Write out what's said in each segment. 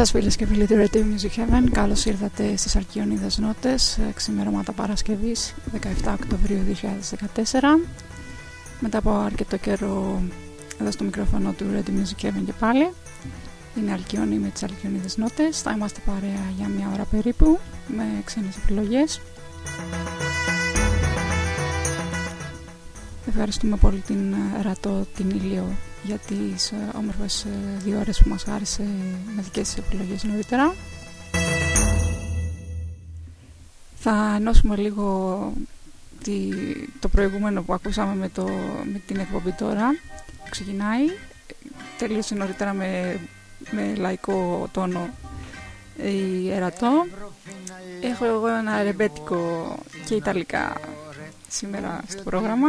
Γεια σας φίλες και φίλοι του Radio Music Heaven. Καλώς ήρθατε στις Αρκιονίδες Νότες Ξημερώματα Παρασκευής 17 Οκτωβρίου 2014 Μετά από αρκετό καιρό εδώ στο μικρόφωνο του Radio Music Heaven και πάλι Είναι Αλκιόνι με τις Αλκιονίδες Νότες. Θα είμαστε παρέα για μια ώρα περίπου Με ξένες επιλογές. Ευχαριστούμε πολύ την Ρατό, την Ήλιο για τις ε, όμορφες ε, δύο ώρες που μας χάρισε με δικές της επιλογές νωρίτερα. Θα ενώσουμε λίγο το προηγούμενο που ακούσαμε με, το, με την εκπομπή τώρα που ξεκινάει. Τελείωσε νωρίτερα με, με λαϊκό τόνο η Ερατό. Έχω εγώ ένα ρεμπέτικο και ιταλικά σήμερα στο πρόγραμμα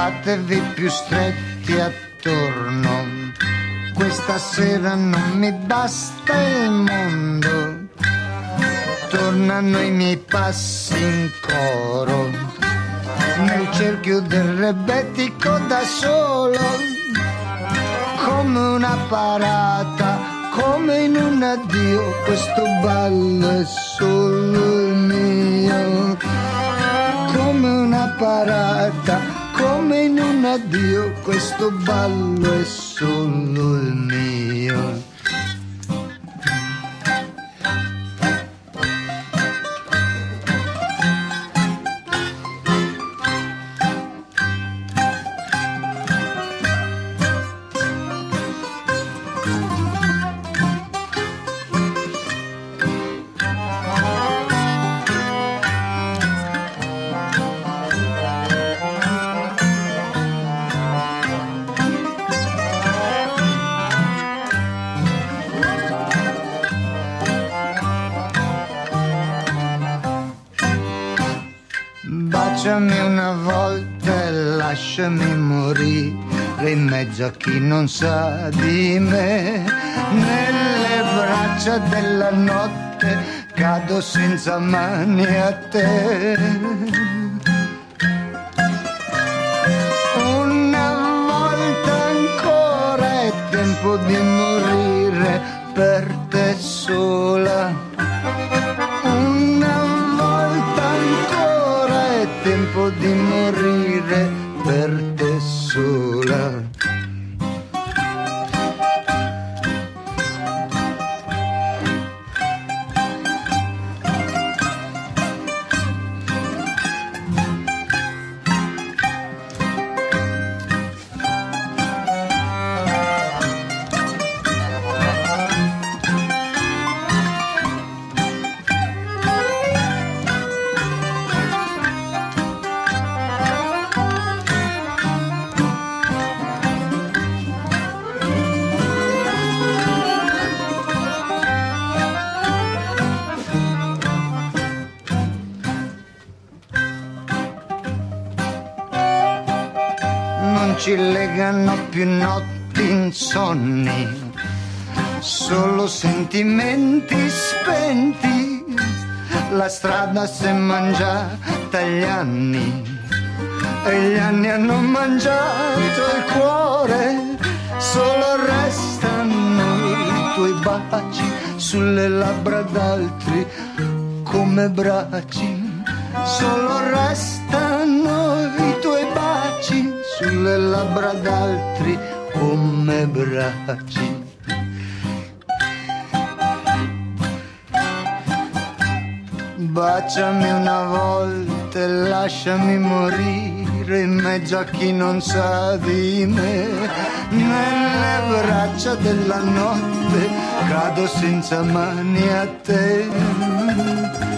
Fatevi più stretti attorno, questa sera non mi basta il mondo. Tornano i miei passi in coro, nel cerchio del rebetico da solo, come una parata, come in un addio, questo ballo è solo il mio, come una parata come in un addio questo ballo è solo il mio. Lasciami morire in mezzo a chi non sa di me. Nelle braccia della notte cado senza mani a te. Una volta ancora è tempo di morire per te sola di morire ci legano più notti insonni, solo sentimenti spenti, la strada si è mangiata gli anni. E gli anni hanno mangiato il cuore, solo restano i tuoi baci sulle labbra d'altri come bracci, solo restano sulle labbra d'altri come bracci. Baciami una volta e lasciami morire in mezzo a chi non sa di me. Nelle braccia della notte cado senza mani a te.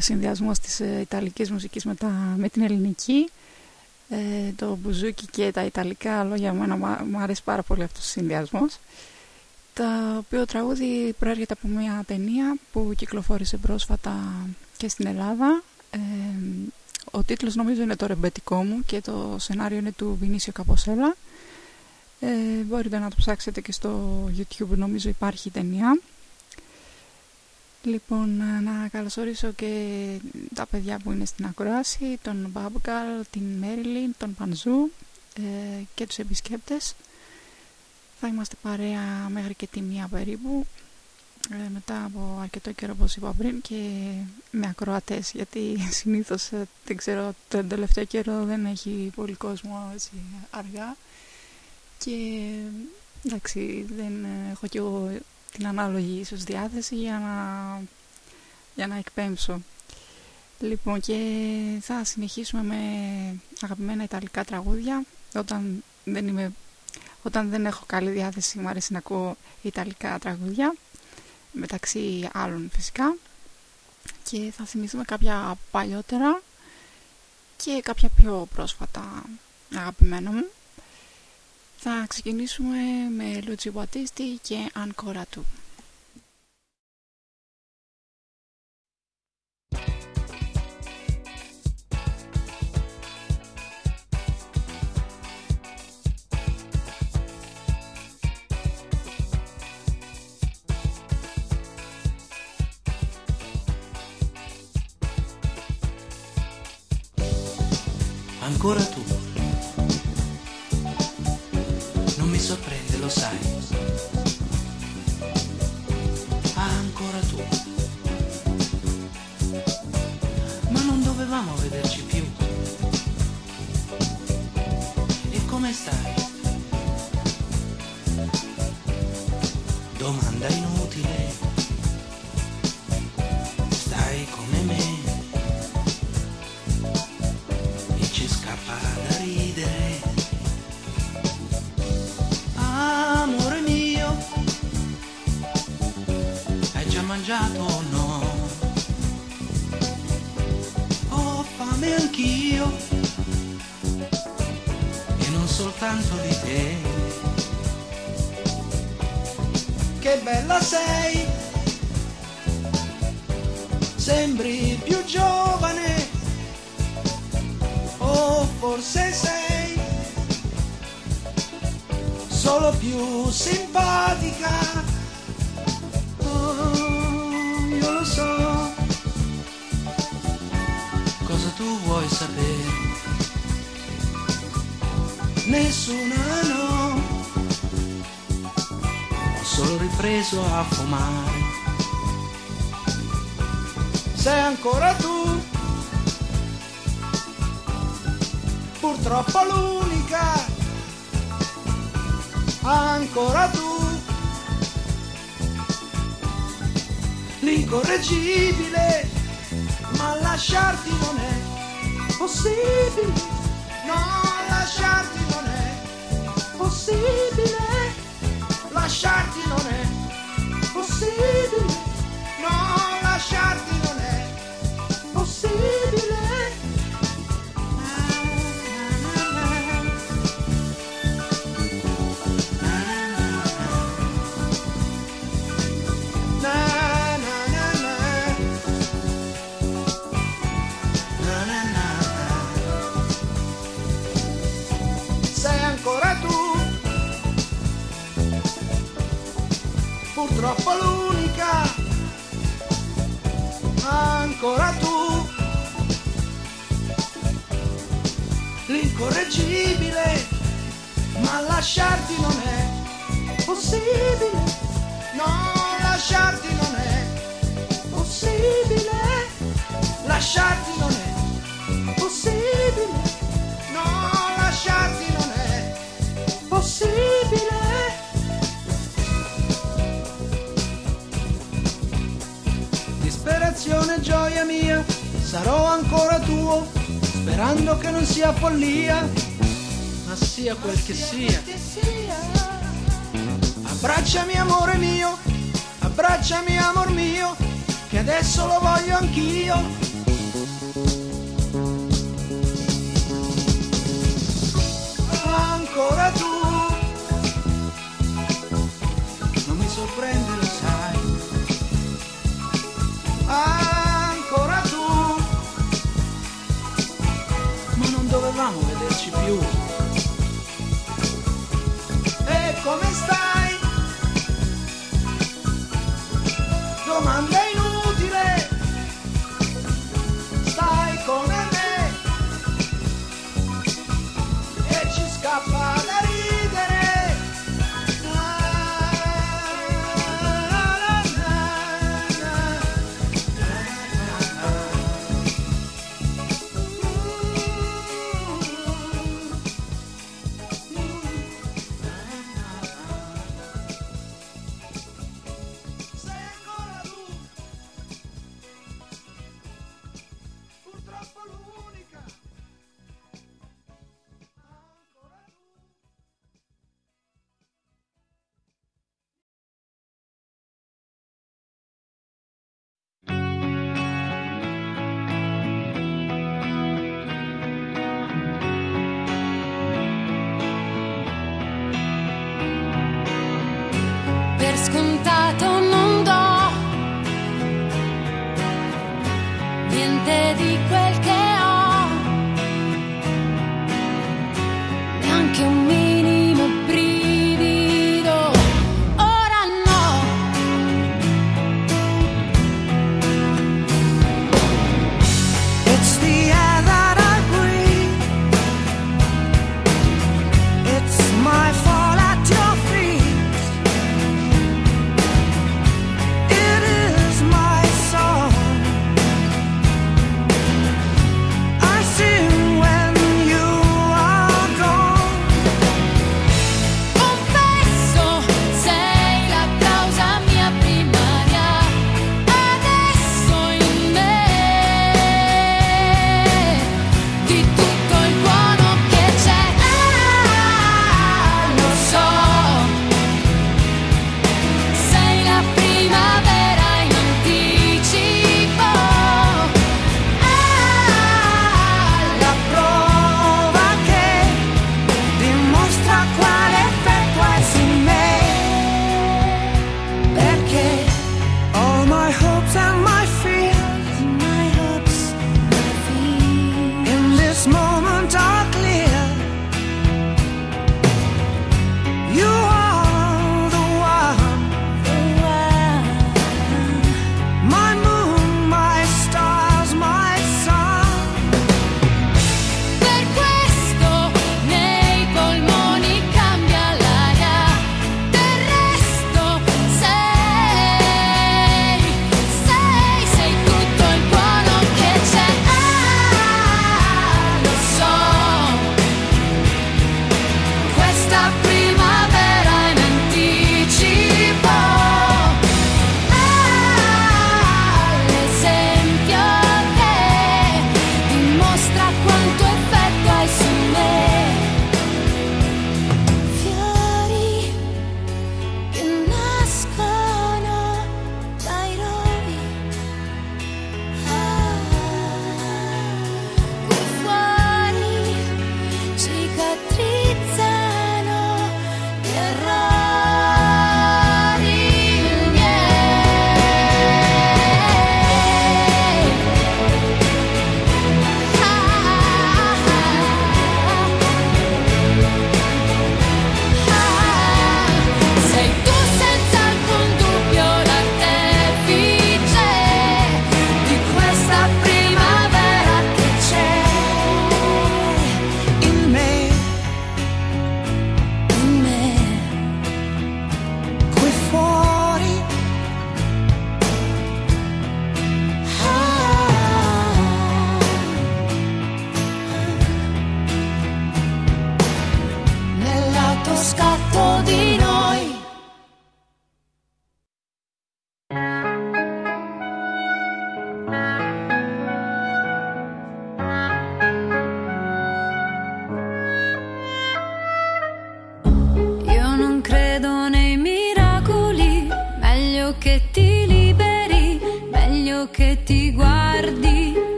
Συνδυασμός της ε, ιταλικής μουσικής με, τα, με την ελληνική. Ε, το μπουζούκι και τα ιταλικά λόγια μου, μου αρέσει πάρα πολύ αυτός ο συνδυασμός. Το οποίο τραγούδι προέρχεται από μια ταινία που κυκλοφόρησε πρόσφατα και στην Ελλάδα ε, ο τίτλος νομίζω είναι το ρεμπετικό μου και το σενάριο είναι του Βινίσιο Καποσέλα. Ε, μπορείτε να το ψάξετε και στο YouTube νομίζω υπάρχει η ταινία. Λοιπόν, να καλωσορίσω και τα παιδιά που είναι στην ακρόαση, τον Μπάμπκαλ, την Μέριλιν, τον Πανζού ε, και τους επισκέπτες. Θα είμαστε παρέα μέχρι και τη μία περίπου, ε, μετά από αρκετό καιρό όπως είπα πριν και με ακροατές, γιατί συνήθως ε, δεν ξέρω, τον τελευταίο καιρό δεν έχει πολύ κόσμο έτσι, αργά. Και εντάξει δεν έχω κι εγώ την ανάλογη ίσως διάθεση για να, για να εκπέμψω. Λοιπόν και θα συνεχίσουμε με αγαπημένα ιταλικά τραγούδια. Όταν δεν, είμαι, όταν δεν έχω καλή διάθεση μου αρέσει να ακούω ιταλικά τραγούδια μεταξύ άλλων φυσικά και θα θυμηθούμε κάποια παλιότερα και κάποια πιο πρόσφατα αγαπημένα μου θα ξεκινήσουμε με Λούτσι Μπατίστη και Αν του. Ancora tu. Non mi sorprende, ripreso a fumare. Sei ancora tu. Purtroppo l'unica ancora tu, l'incorreggibile, ma lasciarti non è possibile, no, lasciarti non è possibile, lasciarti non è season. Purtroppo l'unica, ancora tu, l'incorreggibile, ma lasciarti non è possibile, no, lasciarti non è possibile, lasciarti non è ancora tuo, sperando che non sia follia, ma sia quel che sia. Abbracciami amore mio, abbracciami amor mio, che adesso lo voglio anch'io. you.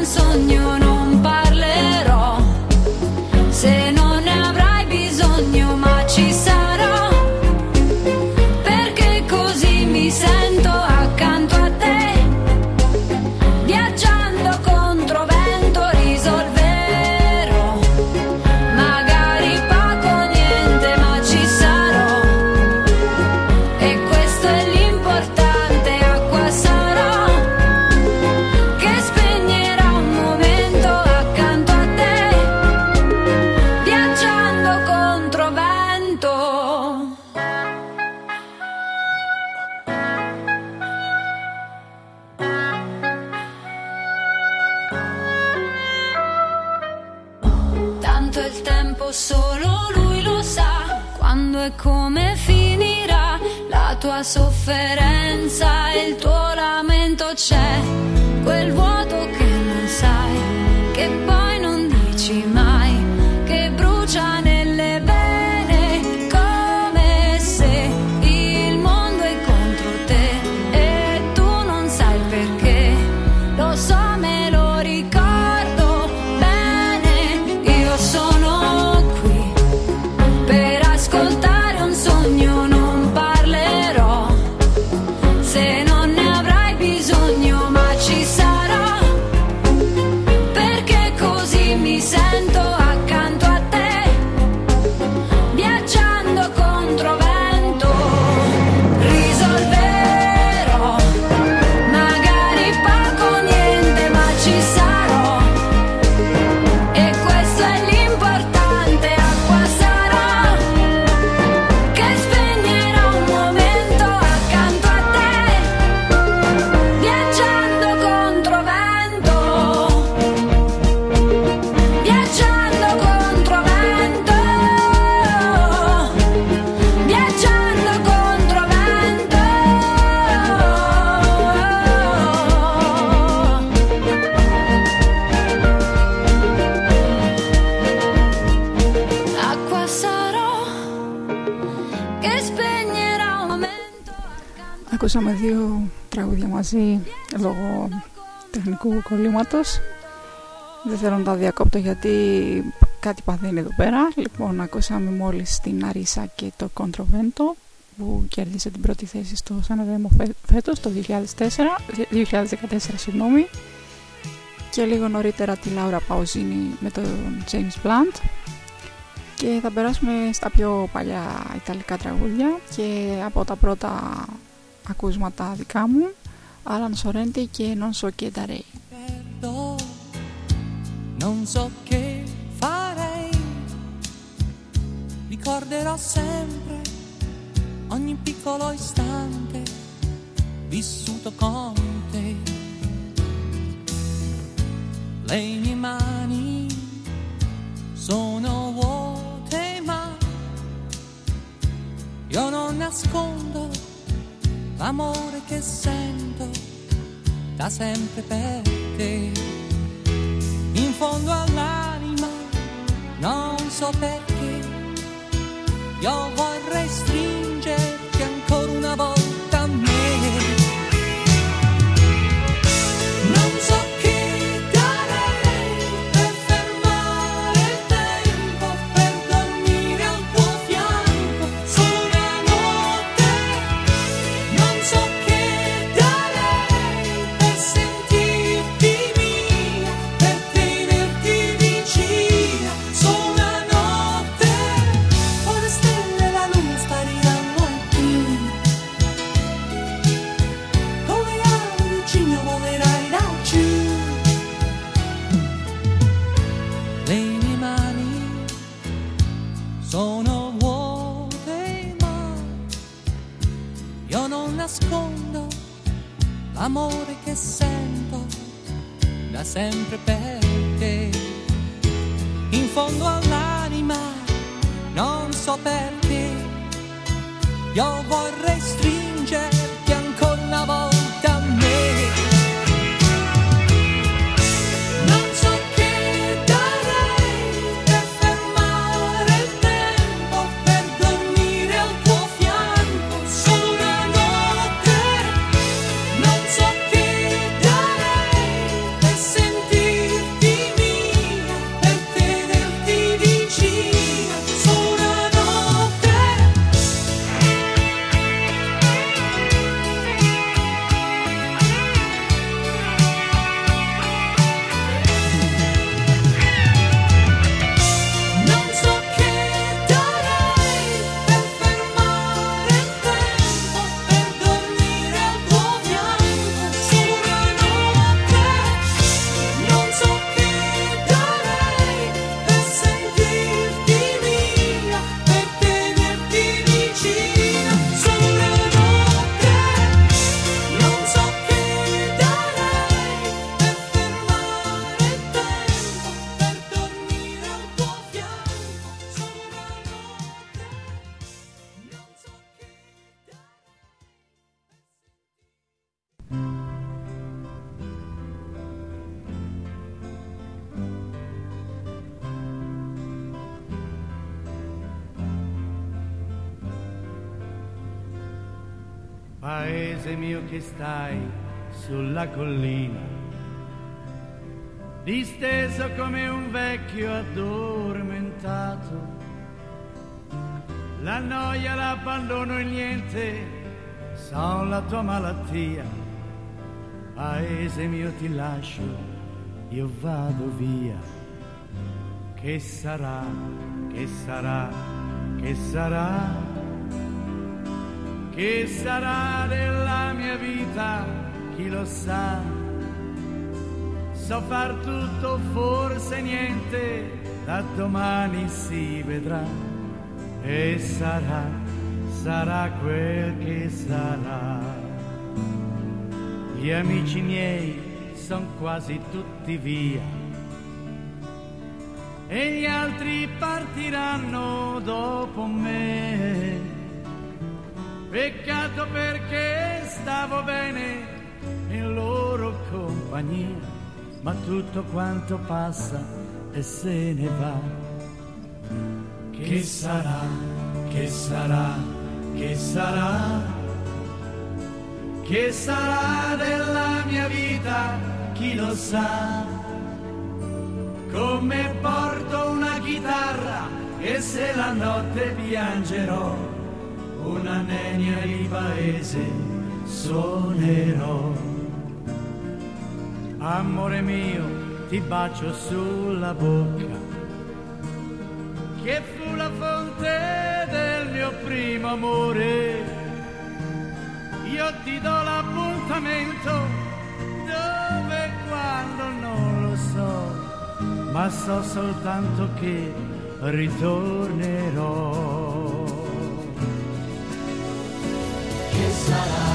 un sogno non δεν θέλω να τα διακόπτω γιατί κάτι παθαίνει εδώ πέρα. Λοιπόν ακούσαμε μόλις την Αρίσα και το Κοντροβέντο που κέρδισε την πρώτη θέση στο Σαναδέμο φέτος το 2004, 2014 συγγνώμη. Και λίγο νωρίτερα τη Λάουρα Παουζίνη με τον James Blunt. Και θα περάσουμε στα πιο παλιά ιταλικά τραγούδια και από τα πρώτα ακούσματα δικά μου. Alan Sorrenti che non so che darei. Perdo, non so che farei, ricorderò sempre ogni piccolo istante vissuto con te. Le mie mani sono vuote ma io non nascondo l'amore che sento da sempre per te. In fondo all'anima, non so perché, io vorrei stringere stai sulla collina, disteso come un vecchio addormentato. La noia, l'abbandono e niente sono la tua malattia. Paese mio ti lascio, io vado via. Che sarà, che sarà, che sarà? Che sarà della mia vita, chi lo sa? So far tutto, forse niente, da domani si vedrà. E sarà, sarà quel che sarà. Gli amici miei son quasi tutti via. E gli altri partiranno dopo me. Peccato perché stavo bene in loro compagnia, ma tutto quanto passa e se ne va. Che sarà, che sarà, che sarà? Che sarà della mia vita, chi lo sa? Come porto una chitarra e se la notte piangerò una nenia di paese suonerò. Amore mio, ti bacio sulla bocca, che fu la fonte del mio primo amore. Io ti do l'appuntamento dove e quando non lo so, ma so soltanto che ritornerò. Sarah.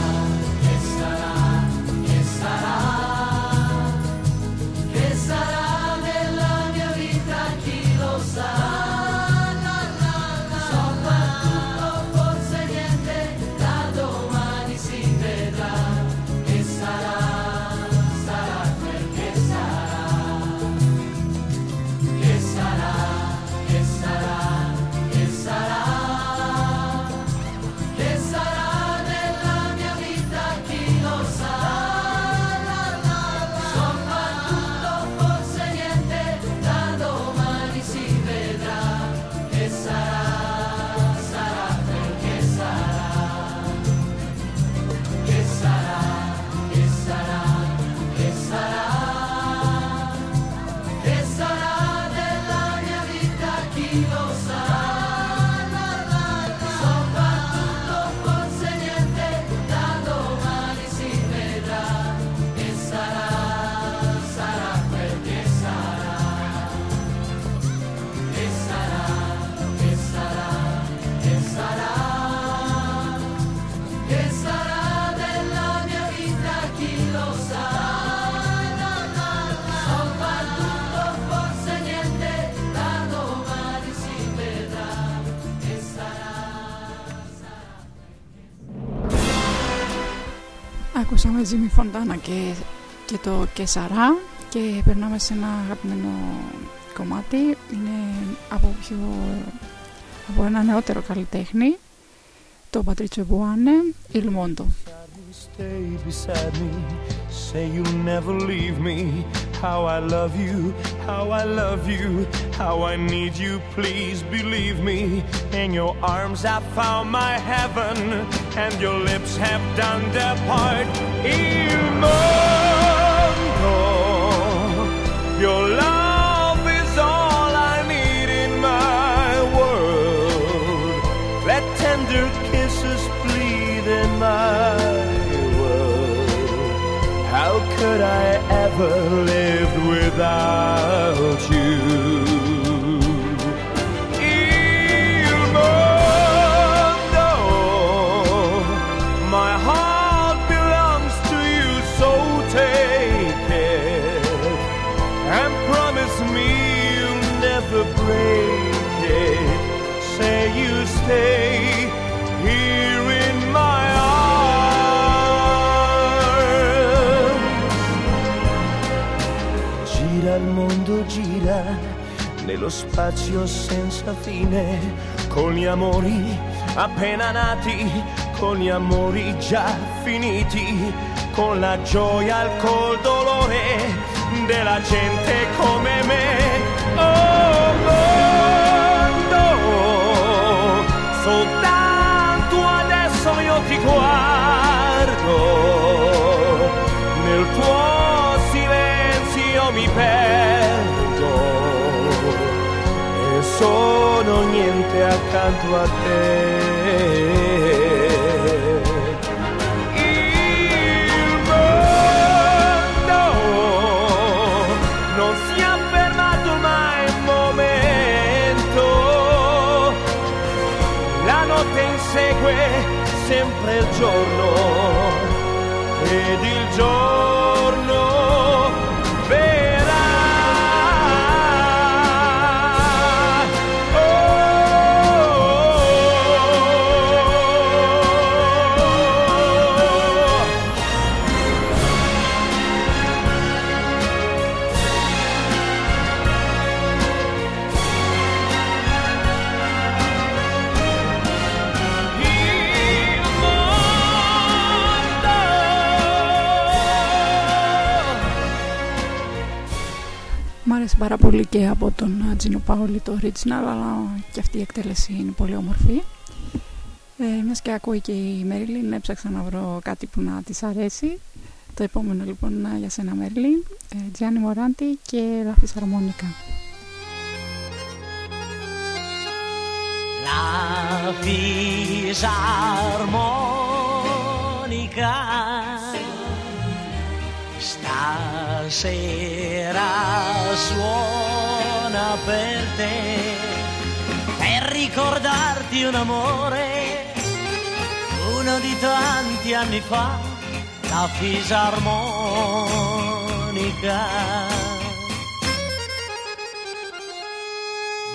Άκουσαμε Jimmy Fontana και, και το Κεσαρά και περνάμε σε ένα αγαπημένο κομμάτι. Είναι από, πιο, από ένα νεότερο καλλιτέχνη, το Πατρίτσιο Μπουάνε, Il Mondo. Stay beside me, say you'll never leave me. How I love you, how I love you, how I need you, please believe me. In your arms I found my heaven, and your lips have done their part. Il your love is all I need in my world. Let tender kisses bleed in my world. How could I ever live without you? Il my heart belongs to you, so take it and promise me you'll never break it. Say you stay nello spazio senza fine, con gli amori appena nati, con gli amori già finiti, con la gioia e col dolore della gente come me. Oh mondo, soltanto adesso io ti guardo, nel tuo silenzio mi perdo sono niente accanto a te. Il mondo non si è fermato mai un momento, la notte insegue sempre il giorno ed il giorno Μ' άρεσε πάρα πολύ και από τον Τζίνο Πάολη το original, αλλά και αυτή η εκτέλεση είναι πολύ όμορφη. Ε, μιας και ακούει και η Μέριλιν, έψαξα να βρω κάτι που να της αρέσει. Το επόμενο λοιπόν για σένα Μέριλιν, ε, Gianni Moranti και La Fisarmonica. La fisarmonica stasera suona per te per ricordarti un amore. Uno di tanti anni fa la fisarmonica.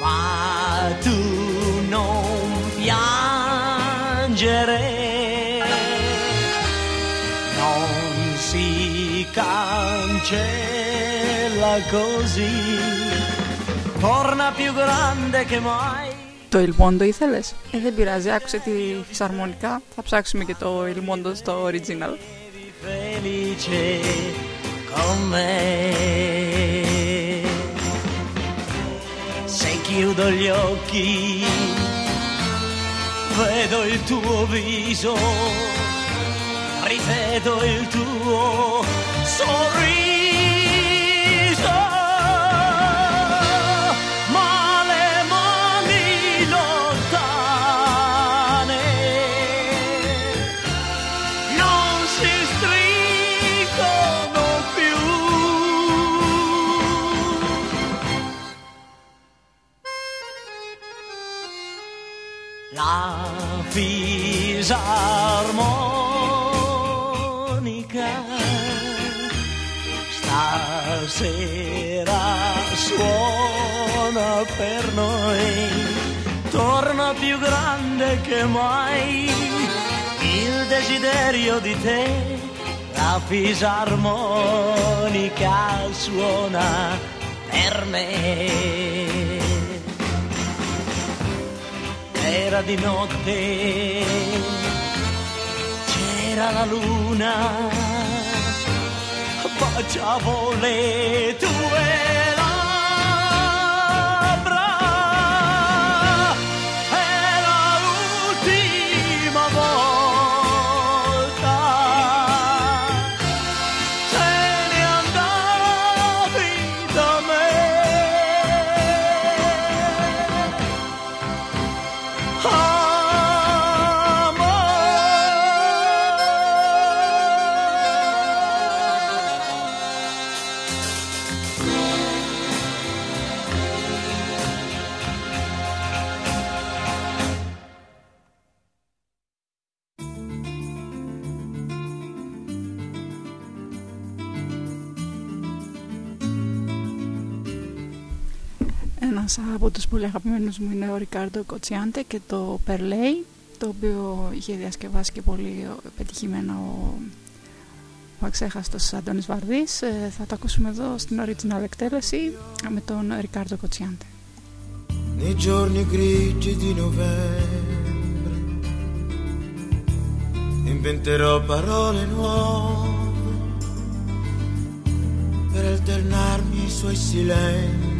Ma tu non piangere, non si cancella così, torna più grande che mai. Το Ilmondo ήθελες? Ε, δεν πειράζει, άκουσε τη φυσαρμονικά. Θα ψάξουμε και το Ilmondo στο original. felice con me. Se chiudo gli occhi, vedo il tuo viso, rivedo il tuo sorriso. Fisarmonica stasera suona per noi, torna più grande che mai il desiderio di te, la fisarmonica suona per me. Era di notte, c'era la luna, baciavo le tue από τους πολύ αγαπημένους μου είναι ο Ρικάρντο Κοτσιάντε και το Περλέι το οποίο είχε διασκευάσει και πολύ πετυχημένα ο, ο αξέχαστος Αντώνης Βαρδής Ε, θα το ακούσουμε εδώ στην original εκτέλεση με τον Ρικάρντο Κοτσιάντε nei giorni grigi di novembre, inventerò parole nuove per alternarmi ai suoi silenzi.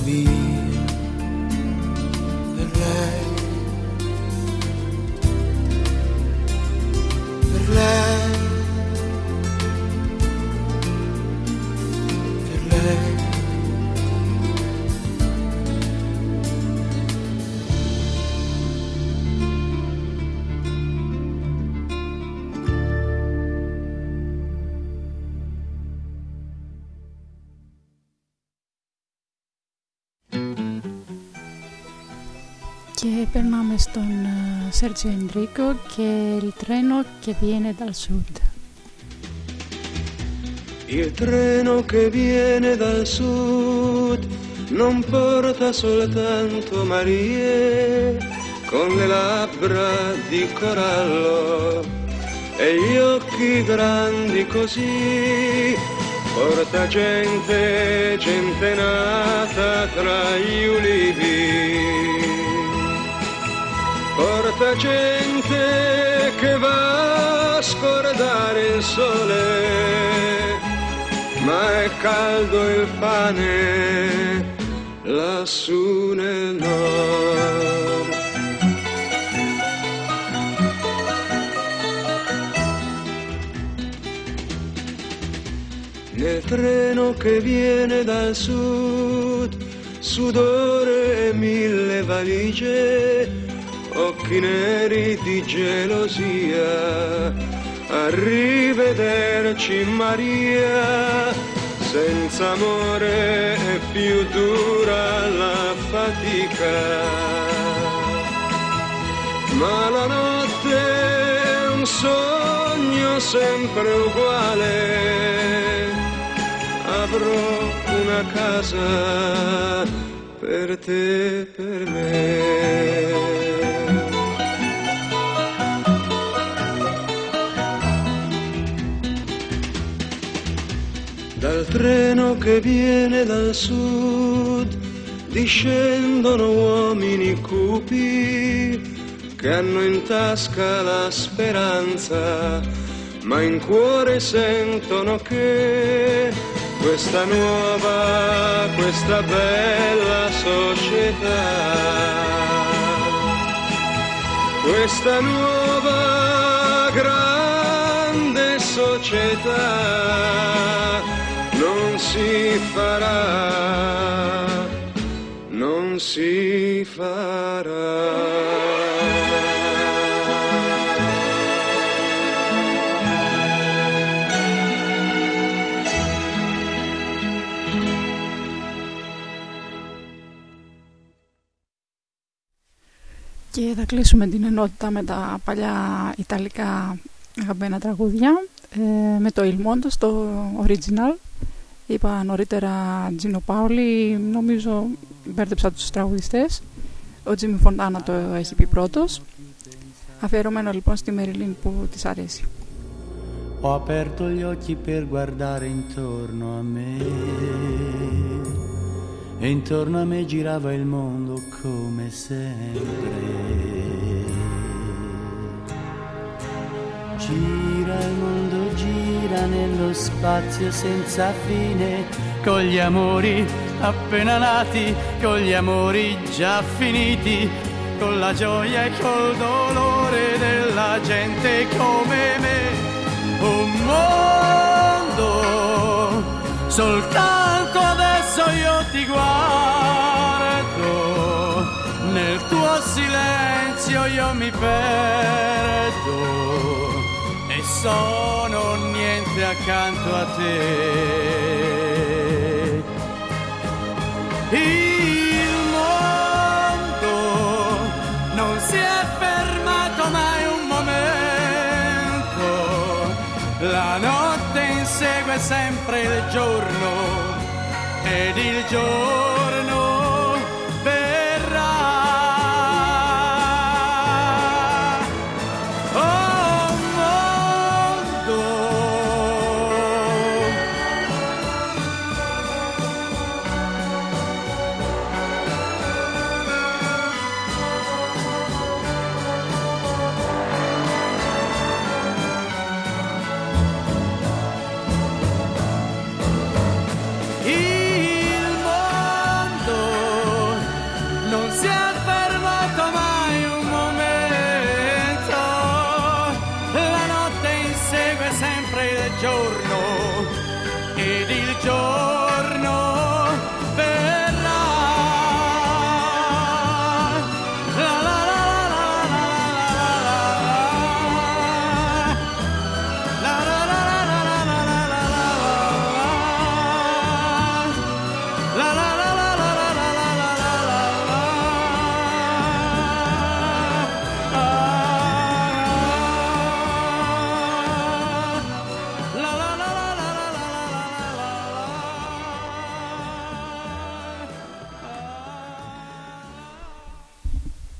via per Και περνάμε στον ε, Sergio Enrico και il treno che viene dal sud. Il treno che viene dal sud non porta soltanto Marie con le labbra di corallo e gli occhi grandi così. Porta gente, gente nata tra gli ulivi. Porta gente che va a scordare il sole ma è caldo il pane lassù nel nord. Nel treno che viene dal sud, sudore e mille valigie, occhi neri di gelosia. Arrivederci Maria, senza amore è più dura la fatica. Ma la notte è un sogno sempre uguale. Avrò una casa per te per me. Dal treno che viene dal sud discendono uomini cupi che hanno in tasca la speranza, ma in cuore sentono che questa nuova, questa bella società, questa nuova grande società non si farà, non si farà. Και θα κλείσουμε την ενότητα με τα παλιά ιταλικά αγαπημένα τραγούδια. Ε, με το Il Mondo στο original. Είπα νωρίτερα Τζίνο Πάολη νομίζω μπέρδεψα τους τραγουδιστές. Ο Τζίμι Φοντάνα το έχει πει πρώτος. Αφιερωμένο λοιπόν στη Μεριλίν που της αρέσει. Ho aperto gli occhi per guardare intorno a me e intorno a me girava il mondo come sempre. Gira il mondo, gira nello spazio senza fine, con gli amori appena nati, con gli amori già finiti, con la gioia e col dolore della gente come me. Un mondo, soltanto io mi perdo e sono niente accanto a te. Il mondo non si è fermato mai un momento, la notte insegue sempre il giorno ed il giorno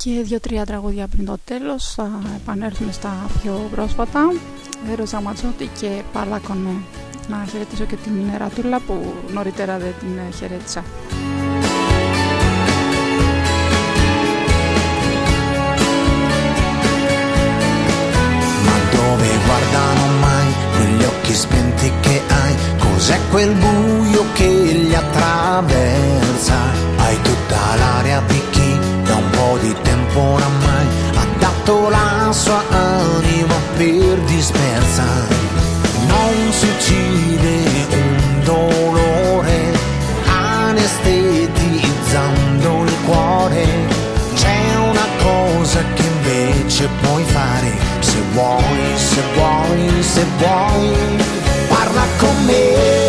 Και δύο-τρία τραγούδια πριν το τέλος θα επανέλθουμε στα πιο πρόσφατα Ρώσα Ματσότη και Παλάκονε Να χαιρετήσω και την Ρατούλα που νωρίτερα δεν την χαιρέτησα Ma dove guardano mai quegli occhi spenti che hai? Cos'è quel buio che li attraversa? Hai tutta l'aria di chi da un po' ancora mai ha dato la sua anima per dispersa. Non si uccide un dolore anestetizzando il cuore. C'è una cosa che invece puoi fare se vuoi se vuoi se vuoi parla con me.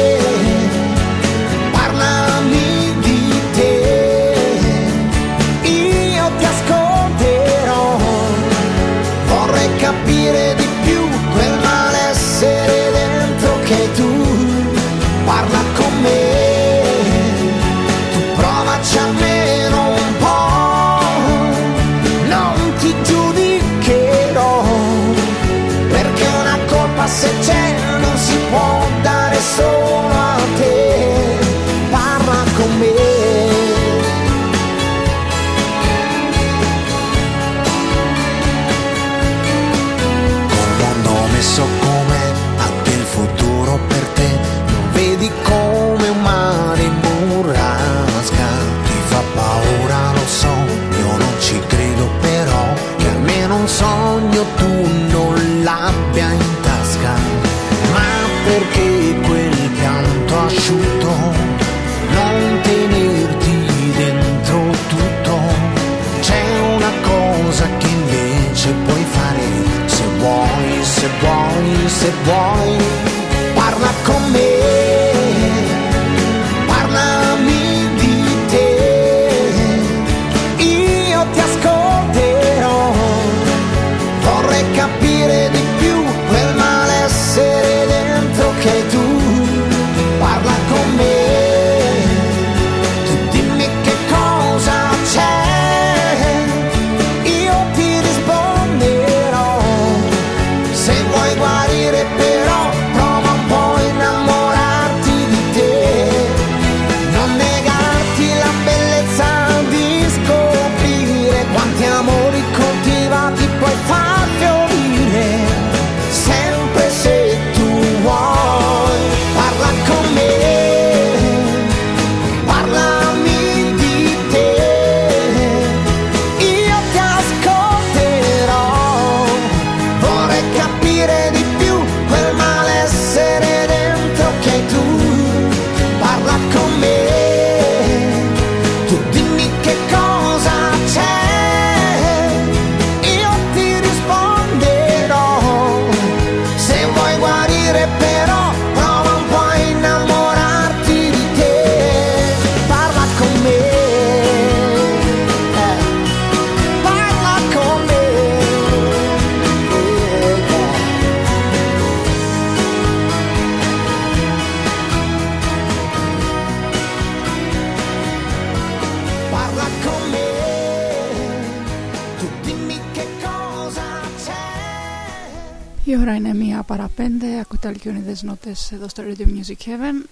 ώρα είναι μία παραπέντε. ακούτε αλκιονιδές νότες εδώ στο Radio Music Heaven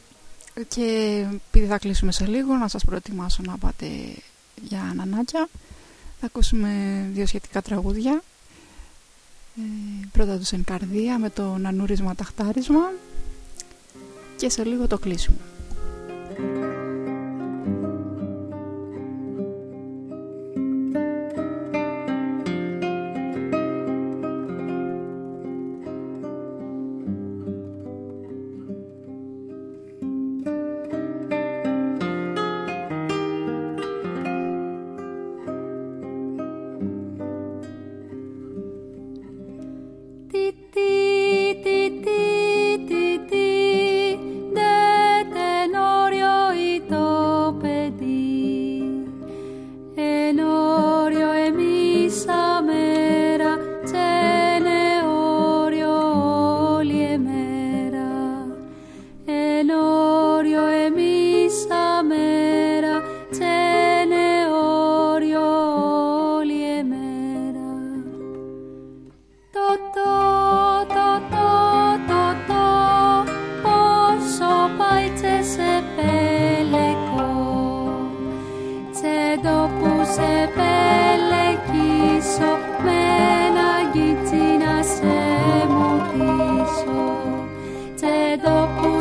και επειδή θα κλείσουμε σε λίγο να σας προετοιμάσω να πάτε για ανανάτια θα ακούσουμε δύο σχετικά τραγούδια ε, πρώτα τους «Ενκαρδία» με το «Νανούρισμα Ταχτάρισμα» και σε λίγο το κλείσιμο. 你说，再多不。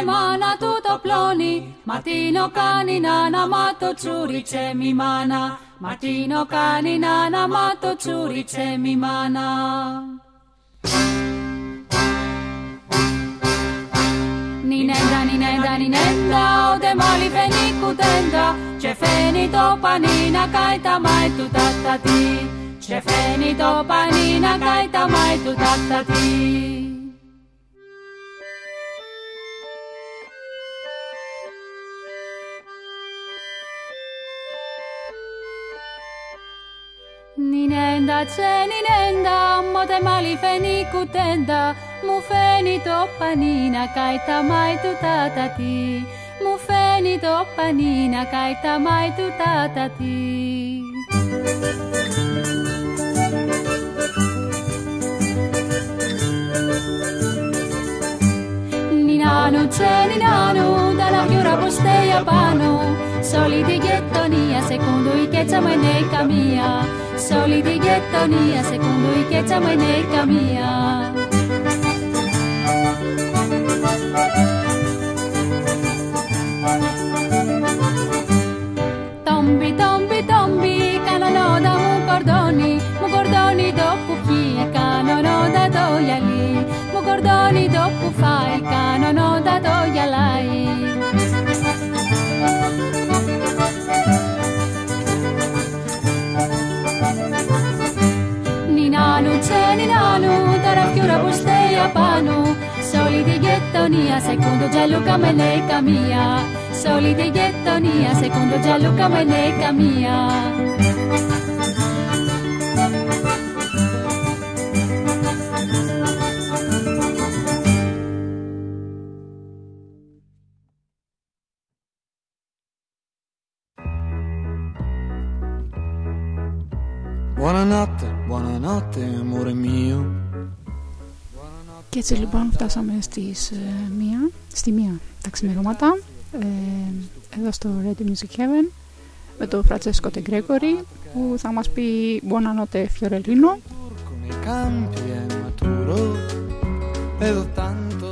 εμάνα του το πλώνει. Ματίνο κάνει νάνα, μα το τσούριτσε μη μάνα. Ματίνο κάνει νάνα, μα το τσούριτσε μη μάνα. Ninenda, ninenda, ninenda, o de mali veni kutenda, ce feni to panina kaita mai tu tatati, ce feni to panina kaita mai tu tatati. τα τσένι νέντα, μότε μάλι φαίνει κουτέντα, μου φαίνει το πανί να καεί τα μάι του τάτατη, μου φαίνει το πανί να καεί τα μάι του τα λαγιούρα απάνω, όλη γειτονία, σε κούντου η κέτσα μου είναι καμία, σε όλη τη γειτονία σε κουμπούι και τσάμα είναι καμία. Τόμπι, τόμπι, τόμπι, κανονόντα μου κορδόνι, μου κορδόνι το που πιει, κανονόντα το γυαλί, μου κορδόνι το που φάει, κανονόντα το γυαλάει. Ni nado, dará pio la busta y apano. Solitiettonia, segundo Geluca me neca segundo Geluca me neca mía. Buonanotte, buonanotte amore mio Και έτσι λοιπόν φτάσαμε στις, ε, μία, στη μία τα ξημερώματα ε, εδώ στο Radio Music Heaven με τον Φρατσέσκο Τεγκρέκορη που θα μας πει Buonanotte Fiorellino Nei campi è maturo Vedo tanto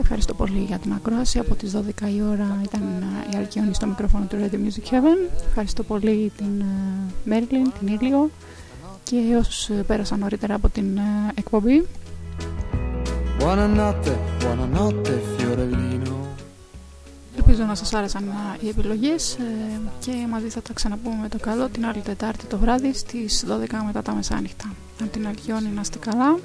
Ευχαριστώ πολύ για την ακρόαση. Από τις 12 η ώρα ήταν ε, η Αλκιόνη στο μικρόφωνο του Radio Music Heaven. Ευχαριστώ πολύ την Μέρλιν, την Ήλιο και όσους ε, πέρασαν νωρίτερα από την ε, εκπομπή. Buonanotte, buonanotte Fiorellino Ελπίζω να σας άρεσαν ε, οι επιλογές ε, και μαζί θα τα ξαναπούμε με το καλό την άλλη Τετάρτη το βράδυ στις 12 μετά τα μεσάνυχτα. Από την Αλκιόνη να είστε καλά.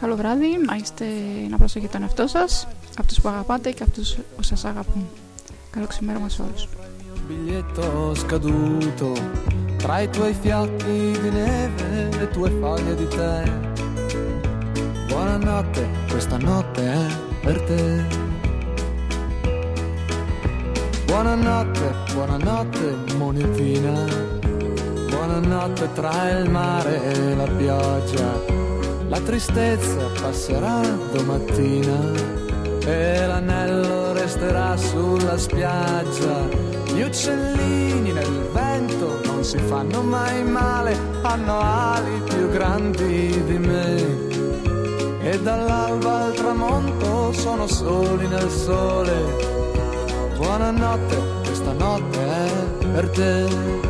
Καλό βράδυ, να, είστε, να προσέχετε τον εαυτό σας, αυτούς που αγαπάτε και αυτούς που σας αγαπούν. Καλό ξημέρωμα σε όλους. biglietto scaduto tra i tuoi fiocchi di neve e le tue foglie di tè. Buonanotte, questa notte è per te. Buonanotte, buonanotte monetina. Buonanotte tra il mare e la pioggia. La tristezza passerà domattina e l'anello resterà sulla spiaggia. Gli uccellini nel vento non si fanno mai male, hanno ali più grandi di me. E dall'alba al tramonto sono soli nel sole. Buonanotte, questa notte è per te.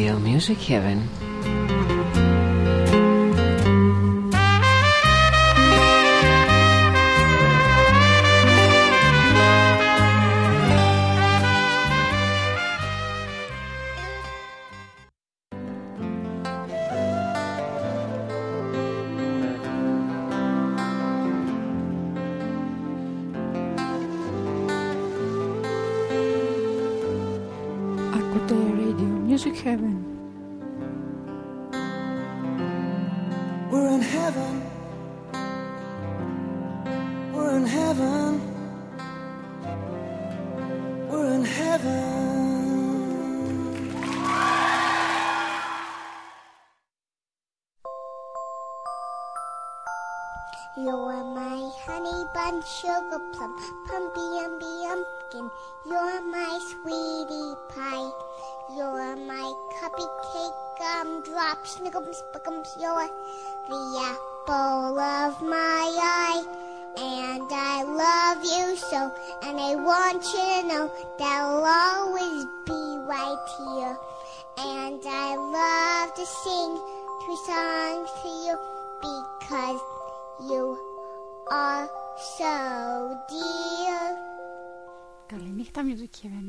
Music Heaven. Tam je do Kiewe,